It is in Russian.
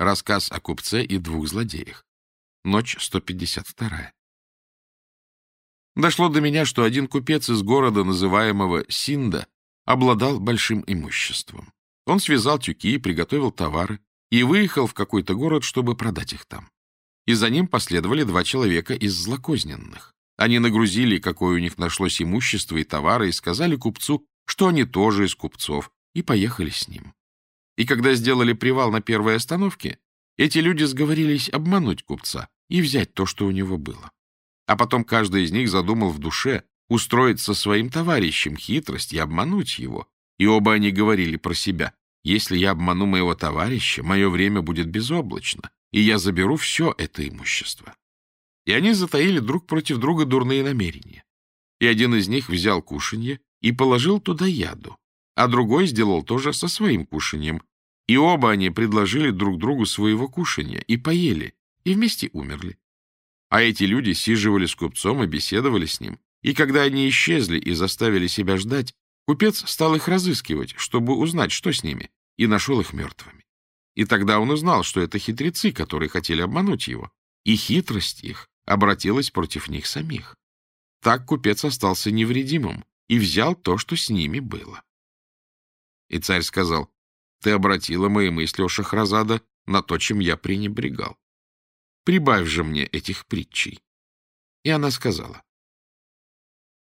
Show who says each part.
Speaker 1: Рассказ о купце и двух злодеях. Ночь 152. Дошло до меня, что один купец из города, называемого Синда, обладал большим имуществом. Он связал тюки, приготовил товары и выехал в какой-то город, чтобы продать их там. И за ним последовали два человека из злокозненных. Они нагрузили, какое у них нашлось имущество и товары, и сказали купцу, что они тоже из купцов, и поехали с ним. И когда сделали привал на первой остановке, эти люди сговорились обмануть купца и взять то, что у него было. А потом каждый из них задумал в душе устроить со своим товарищем хитрость и обмануть его. И оба они говорили про себя. Если я обману моего товарища, мое время будет безоблачно, и я заберу все это имущество. И они затаили друг против друга дурные намерения. И один из них взял кушанье и положил туда яду, а другой сделал то же со своим кушаньем. И оба они предложили друг другу своего кушанья и поели, и вместе умерли. А эти люди сиживали с купцом и беседовали с ним. И когда они исчезли и заставили себя ждать, купец стал их разыскивать, чтобы узнать, что с ними, и нашел их мертвыми. И тогда он узнал, что это хитрецы, которые хотели обмануть его, и хитрость их обратилась против них самих. Так купец остался невредимым и взял то, что с ними было. И царь сказал, ты обратила мои мысли, о Шахразада, на то, чем я пренебрегал. Прибавь же мне этих притчей. И она сказала,